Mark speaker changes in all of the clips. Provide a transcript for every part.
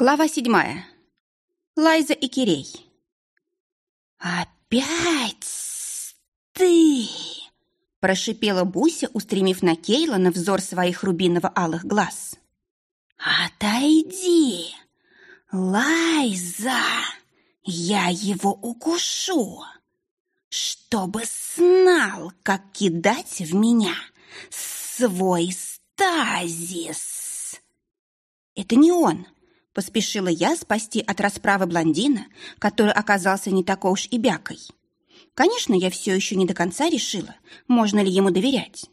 Speaker 1: Глава седьмая. Лайза и Кирей.
Speaker 2: «Опять ты!» Прошипела Буся, устремив на Кейлана взор своих рубиново-алых глаз. «Отойди! Лайза! Я его укушу! Чтобы знал, как кидать в меня свой стазис!»
Speaker 1: «Это не он!» Поспешила я спасти от расправы блондина, который оказался не такой уж и бякой. Конечно, я все еще не до конца решила, можно ли ему доверять.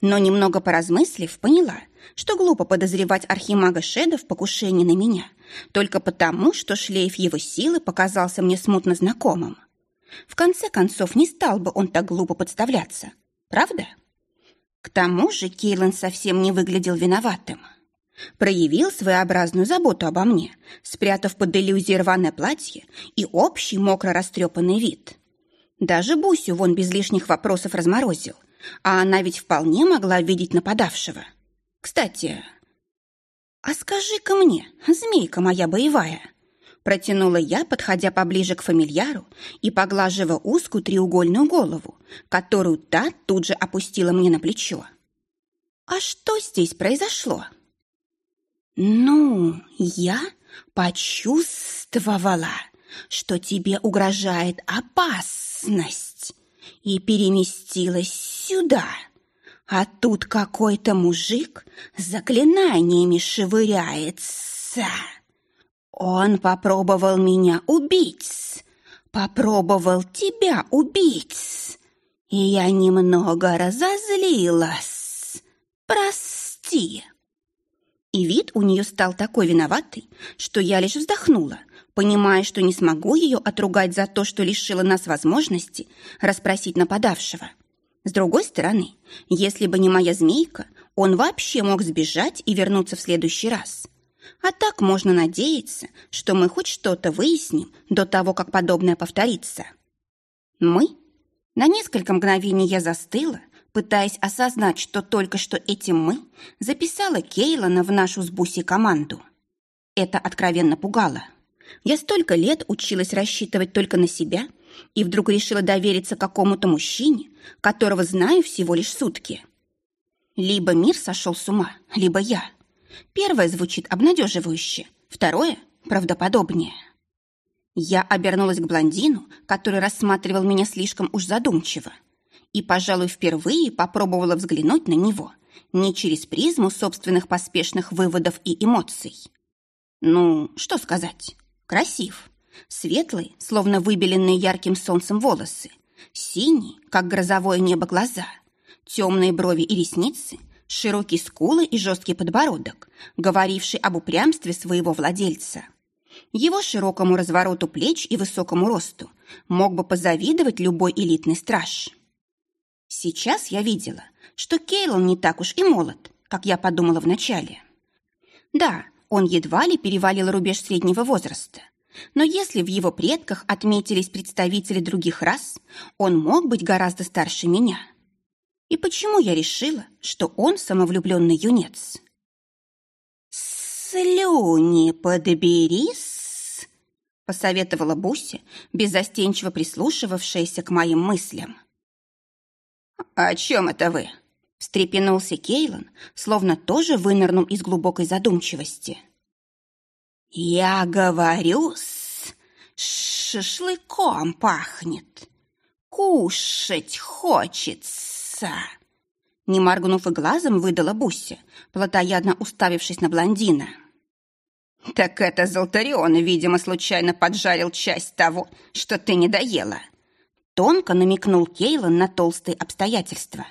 Speaker 1: Но немного поразмыслив, поняла, что глупо подозревать архимага Шеда в покушении на меня, только потому, что шлейф его силы показался мне смутно знакомым. В конце концов, не стал бы он так глупо подставляться, правда? К тому же Кейлан совсем не выглядел виноватым. Проявил своеобразную заботу обо мне, спрятав под иллюзией рваное платье и общий мокро-растрепанный вид. Даже Бусю вон без лишних вопросов разморозил, а она ведь вполне могла видеть нападавшего. Кстати, а скажи-ка мне, змейка моя боевая, протянула я, подходя поближе к фамильяру и поглаживая узкую треугольную голову, которую та тут же опустила мне на плечо. А что здесь произошло?
Speaker 2: «Ну, я почувствовала, что тебе угрожает опасность, и переместилась сюда. А тут какой-то мужик заклинаниями шевыряется. Он попробовал меня убить, попробовал тебя убить, и я немного разозлилась. Прости».
Speaker 1: И вид у нее стал такой виноватый, что я лишь вздохнула, понимая, что не смогу ее отругать за то, что лишила нас возможности расспросить нападавшего. С другой стороны, если бы не моя змейка, он вообще мог сбежать и вернуться в следующий раз. А так можно надеяться, что мы хоть что-то выясним до того, как подобное повторится. Мы? На несколько мгновений я застыла, пытаясь осознать, что только что этим мы записала Кейлана в нашу с Буси команду. Это откровенно пугало. Я столько лет училась рассчитывать только на себя и вдруг решила довериться какому-то мужчине, которого знаю всего лишь сутки. Либо мир сошел с ума, либо я. Первое звучит обнадеживающе, второе – правдоподобнее. Я обернулась к блондину, который рассматривал меня слишком уж задумчиво, и, пожалуй, впервые попробовала взглянуть на него не через призму собственных поспешных выводов и эмоций. Ну, что сказать, красив. Светлый, словно выбеленные ярким солнцем волосы, синий, как грозовое небо глаза, темные брови и ресницы, широкие скулы и жесткий подбородок, говоривший об упрямстве своего владельца. Его широкому развороту плеч и высокому росту мог бы позавидовать любой элитный страж. Сейчас я видела, что Кейлон не так уж и молод, как я подумала вначале. Да, он едва ли перевалил рубеж среднего возраста, но если в его предках отметились представители других рас, он мог быть гораздо старше меня. И почему я решила, что он самовлюбленный юнец?
Speaker 2: «Слюни подберись», — посоветовала Буся, беззастенчиво прислушивавшаяся к моим мыслям.
Speaker 1: «О чем это вы?» – встрепенулся Кейлан, словно тоже вынырнул из глубокой задумчивости.
Speaker 2: «Я говорю, с шашлыком пахнет. Кушать хочется!»
Speaker 1: Не моргнув и глазом, выдала Буся, плотоядно уставившись на блондина. «Так это Золтарион, видимо, случайно поджарил часть того, что ты не доела», Тонко намекнул Кейлан на толстые обстоятельства.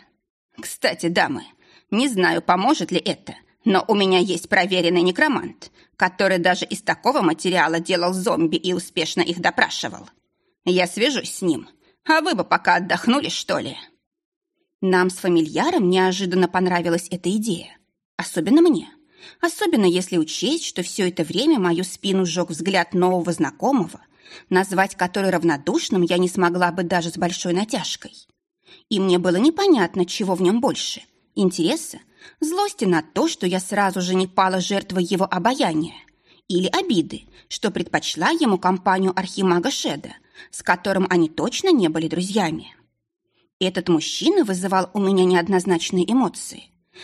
Speaker 1: «Кстати, дамы, не знаю, поможет ли это, но у меня есть проверенный некромант, который даже из такого материала делал зомби и успешно их допрашивал. Я свяжусь с ним, а вы бы пока отдохнули, что ли?» Нам с фамильяром неожиданно понравилась эта идея. Особенно мне. Особенно если учесть, что все это время мою спину сжег взгляд нового знакомого, назвать который равнодушным я не смогла бы даже с большой натяжкой. И мне было непонятно, чего в нем больше – интереса, злости на то, что я сразу же не пала жертвой его обаяния, или обиды, что предпочла ему компанию архимага Шеда, с которым они точно не были друзьями. Этот мужчина вызывал у меня неоднозначные эмоции.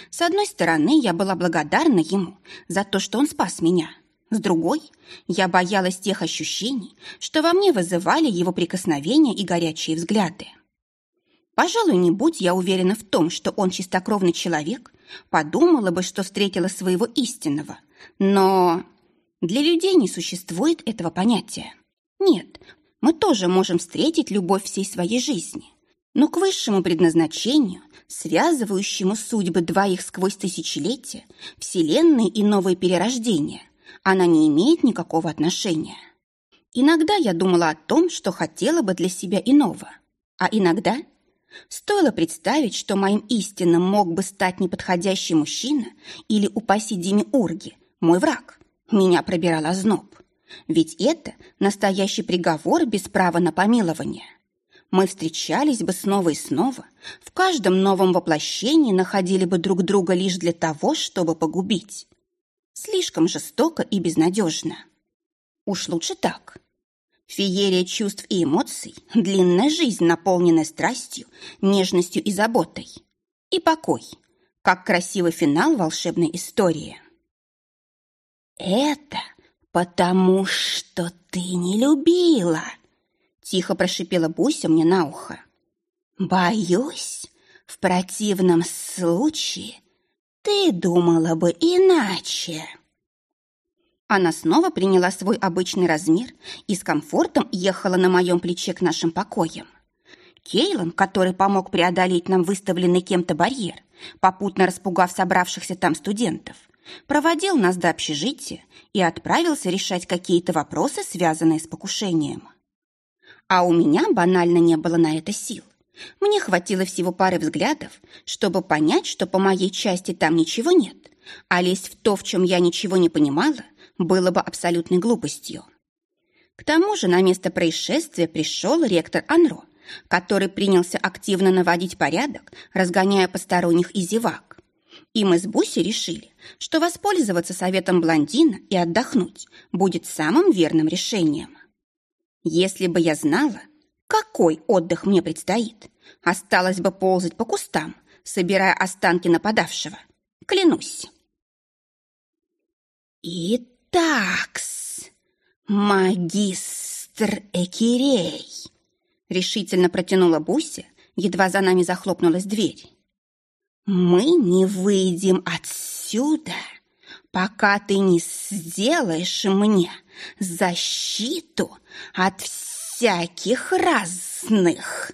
Speaker 1: С одной стороны, я была благодарна ему за то, что он спас меня. С другой, я боялась тех ощущений, что во мне вызывали его прикосновения и горячие взгляды. Пожалуй, не будь я уверена в том, что он чистокровный человек, подумала бы, что встретила своего истинного. Но для людей не существует этого понятия. Нет, мы тоже можем встретить любовь всей своей жизни. Но к высшему предназначению, связывающему судьбы двоих сквозь тысячелетия, вселенные и новые перерождения, она не имеет никакого отношения. Иногда я думала о том, что хотела бы для себя иного. А иногда стоило представить, что моим истинным мог бы стать неподходящий мужчина или, упаси Диме Урги, мой враг. Меня пробирал озноб. Ведь это настоящий приговор без права на помилование. Мы встречались бы снова и снова, в каждом новом воплощении находили бы друг друга лишь для того, чтобы погубить. Слишком жестоко и безнадежно. Уж лучше так. Феерия чувств и эмоций, длинная жизнь, наполненная страстью, нежностью и заботой. И покой, как красивый финал волшебной истории.
Speaker 2: Это «Потому что ты не любила!» Тихо прошипела Буся мне на ухо. «Боюсь, в противном случае ты думала бы иначе».
Speaker 1: Она снова приняла свой обычный размер и с комфортом ехала на моем плече к нашим покоям. Кейлан, который помог преодолеть нам выставленный кем-то барьер, попутно распугав собравшихся там студентов, проводил нас до общежития и отправился решать какие-то вопросы, связанные с покушением. А у меня банально не было на это сил. Мне хватило всего пары взглядов, чтобы понять, что по моей части там ничего нет, а лезть в то, в чем я ничего не понимала, было бы абсолютной глупостью. К тому же на место происшествия пришел ректор Анро, который принялся активно наводить порядок, разгоняя посторонних и зевак. И мы с Бусей решили, что воспользоваться советом блондина и отдохнуть будет самым верным решением. Если бы я знала, какой отдых мне предстоит, осталось бы ползать по кустам, собирая останки нападавшего. Клянусь.
Speaker 2: «Итакс, магистр Экирей!»
Speaker 1: решительно протянула Буся, едва за нами захлопнулась дверь.
Speaker 2: Мы не выйдем отсюда, пока ты не сделаешь мне защиту от всяких разных.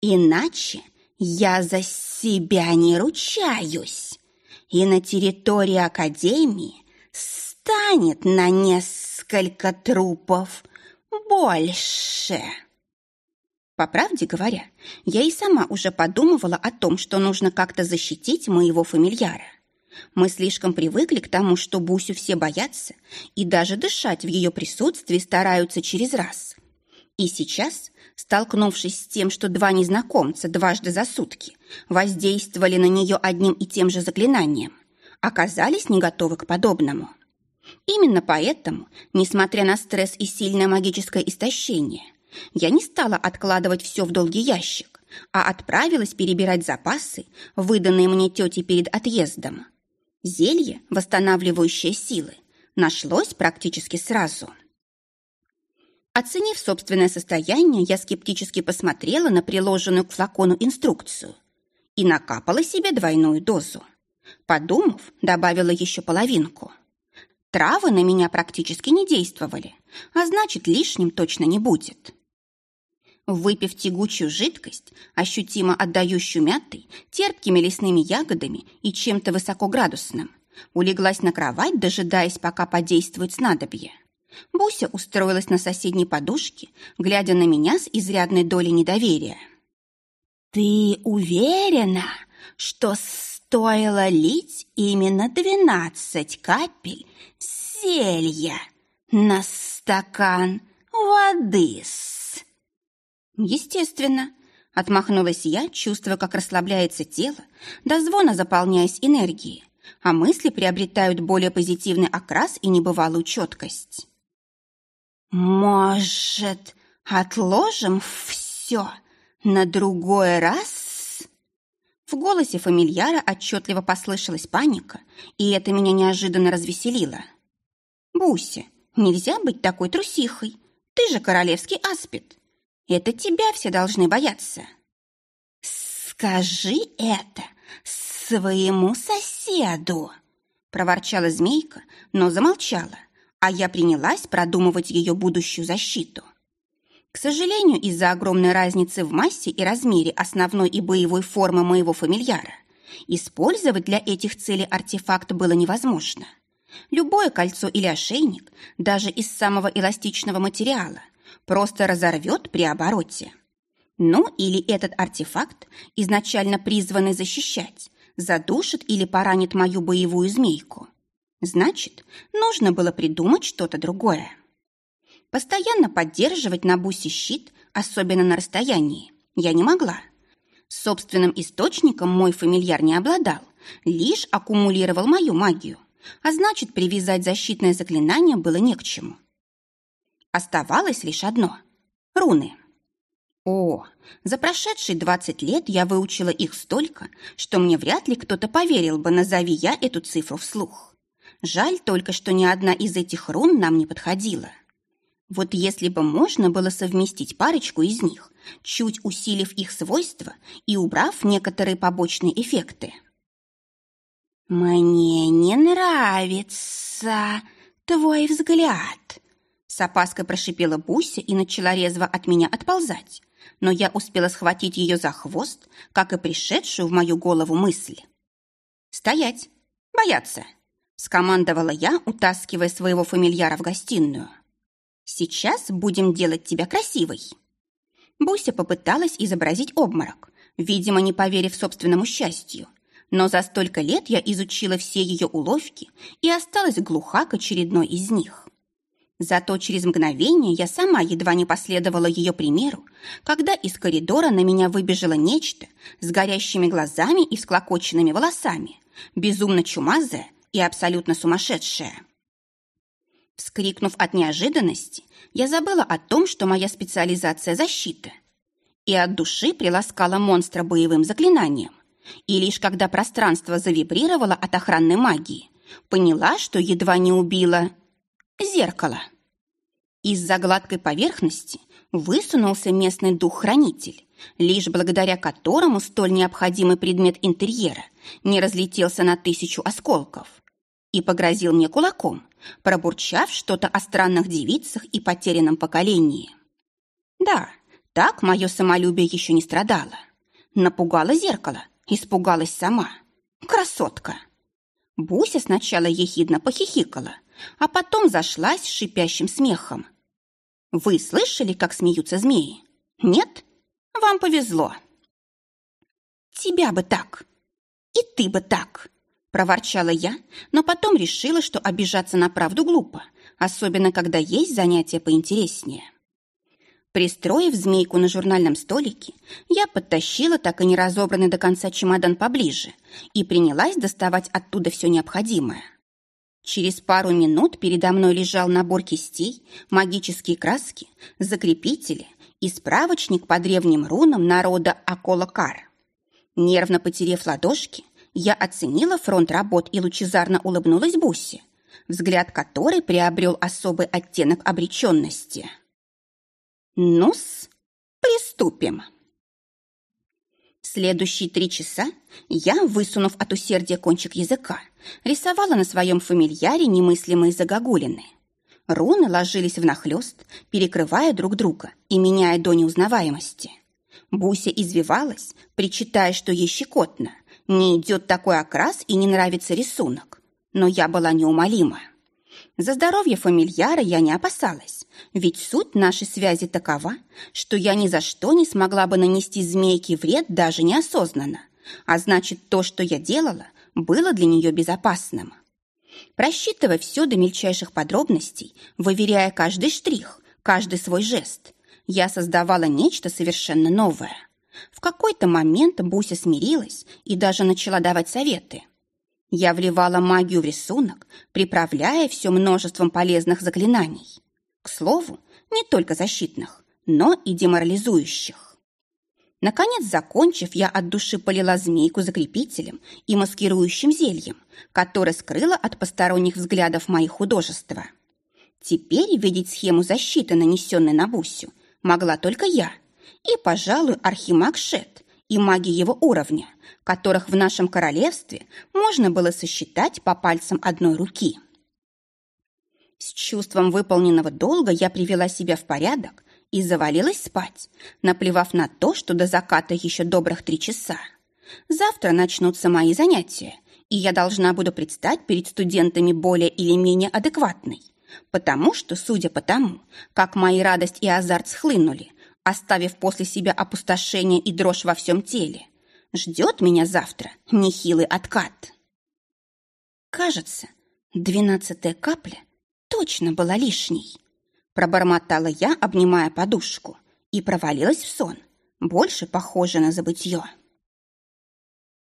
Speaker 2: Иначе я за себя не ручаюсь, и на территории Академии станет на несколько трупов больше.
Speaker 1: По правде говоря, я и сама уже подумывала о том, что нужно как-то защитить моего фамильяра. Мы слишком привыкли к тому, что Бусю все боятся, и даже дышать в ее присутствии стараются через раз. И сейчас, столкнувшись с тем, что два незнакомца дважды за сутки воздействовали на нее одним и тем же заклинанием, оказались не готовы к подобному. Именно поэтому, несмотря на стресс и сильное магическое истощение, я не стала откладывать все в долгий ящик, а отправилась перебирать запасы, выданные мне тетей перед отъездом. Зелье, восстанавливающее силы, нашлось практически сразу. Оценив собственное состояние, я скептически посмотрела на приложенную к флакону инструкцию и накапала себе двойную дозу. Подумав, добавила еще половинку. Травы на меня практически не действовали, а значит, лишним точно не будет. Выпив тягучую жидкость, ощутимо отдающую мятой, терпкими лесными ягодами и чем-то высокоградусным, улеглась на кровать, дожидаясь, пока подействует снадобье. Буся устроилась на соседней подушке, глядя на меня с изрядной долей недоверия.
Speaker 2: «Ты уверена, что стоило лить именно двенадцать капель зелья на стакан воды-с?»
Speaker 1: Естественно. Отмахнулась я, чувствуя, как расслабляется тело, до звона заполняясь энергией, а мысли приобретают более позитивный окрас и небывалую четкость.
Speaker 2: «Может, отложим все на другой раз?»
Speaker 1: В голосе фамильяра отчетливо послышалась паника, и это меня неожиданно развеселило. «Буся, нельзя быть такой трусихой. Ты же королевский аспид. Это тебя все должны бояться».
Speaker 2: «Скажи это своему соседу!»
Speaker 1: проворчала змейка, но замолчала, а я принялась продумывать ее будущую защиту. К сожалению, из-за огромной разницы в массе и размере основной и боевой формы моего фамильяра использовать для этих целей артефакт было невозможно. Любое кольцо или ошейник, даже из самого эластичного материала, просто разорвет при обороте. Ну или этот артефакт, изначально призванный защищать, задушит или поранит мою боевую змейку. Значит, нужно было придумать что-то другое. Постоянно поддерживать на бусе щит, особенно на расстоянии, я не могла. Собственным источником мой фамильяр не обладал, лишь аккумулировал мою магию, а значит, привязать защитное заклинание было не к чему. Оставалось лишь одно — руны. О, за прошедшие двадцать лет я выучила их столько, что мне вряд ли кто-то поверил бы, назови я эту цифру вслух. Жаль только, что ни одна из этих рун нам не подходила. Вот если бы можно было совместить парочку из них, чуть усилив их свойства и убрав некоторые побочные эффекты.
Speaker 2: «Мне не нравится твой взгляд», с опаской прошипела Буся и начала резво от меня отползать, но я успела схватить ее за хвост, как и пришедшую в мою голову мысль.
Speaker 1: «Стоять! Бояться!» — скомандовала я, утаскивая своего фамильяра в гостиную. «Сейчас будем делать тебя красивой!» Буся попыталась изобразить обморок, видимо, не поверив собственному счастью, но за столько лет я изучила все ее уловки и осталась глуха к очередной из них. Зато через мгновение я сама едва не последовала ее примеру, когда из коридора на меня выбежало нечто с горящими глазами и всклокоченными волосами, безумно чумазое и абсолютно сумасшедшее. Вскрикнув от неожиданности, я забыла о том, что моя специализация – защита, и от души приласкала монстра боевым заклинанием. И лишь когда пространство завибрировало от охранной магии, поняла, что едва не убила зеркало. Из-за гладкой поверхности высунулся местный дух-хранитель, лишь благодаря которому столь необходимый предмет интерьера не разлетелся на тысячу осколков, и погрозил мне кулаком, пробурчав что-то о странных девицах и потерянном поколении. Да, так мое самолюбие еще не страдало. Напугало зеркало, испугалась сама. Красотка! Буся сначала ехидно похихикала, а потом зашлась шипящим смехом. Вы слышали, как смеются змеи? Нет? Вам повезло. Тебя бы так. И ты бы так. Проворчала я, но потом решила, что обижаться на правду глупо, особенно когда есть занятия поинтереснее. Пристроив змейку на журнальном столике, я подтащила так и не разобранный до конца чемодан поближе и принялась доставать оттуда все необходимое. Через пару минут передо мной лежал набор кистей, магические краски, закрепители и справочник по древним рунам народа Аколакар. Нервно потерев ладошки, я оценила фронт работ и лучезарно улыбнулась Бусе, взгляд которой приобрел особый оттенок обреченности. «Ну-с, приступим!» Следующие три часа я, высунув от усердия кончик языка, рисовала на своем фамильяре немыслимые загогулины. Руны ложились внахлёст, перекрывая друг друга и меняя до неузнаваемости. Буся извивалась, причитая, что ей щекотно. Не идет такой окрас и не нравится рисунок. Но я была неумолима. За здоровье фамильяра я не опасалась, ведь суть нашей связи такова, что я ни за что не смогла бы нанести змейке вред даже неосознанно, а значит, то, что я делала, было для нее безопасным. Просчитывая все до мельчайших подробностей, выверяя каждый штрих, каждый свой жест, я создавала нечто совершенно новое. В какой-то момент Буся смирилась и даже начала давать советы. Я вливала магию в рисунок, приправляя все множеством полезных заклинаний. К слову, не только защитных, но и деморализующих. Наконец, закончив, я от души полила змейку закрепителем и маскирующим зельем, которое скрыло от посторонних взглядов мои художества. Теперь видеть схему защиты, нанесенной на Бусю, могла только я и, пожалуй, архимаг Шет и маги его уровня, которых в нашем королевстве можно было сосчитать по пальцам одной руки. С чувством выполненного долга я привела себя в порядок и завалилась спать, наплевав на то, что до заката еще добрых три часа. Завтра начнутся мои занятия, и я должна буду предстать перед студентами более или менее адекватной, потому что, судя по тому, как мои радость и азарт схлынули, оставив после себя опустошение и дрожь во всем теле, ждет меня завтра нехилый откат. Кажется, двенадцатая капля точно была лишней. Пробормотала я, обнимая подушку, и провалилась в сон, больше похоже на забытье.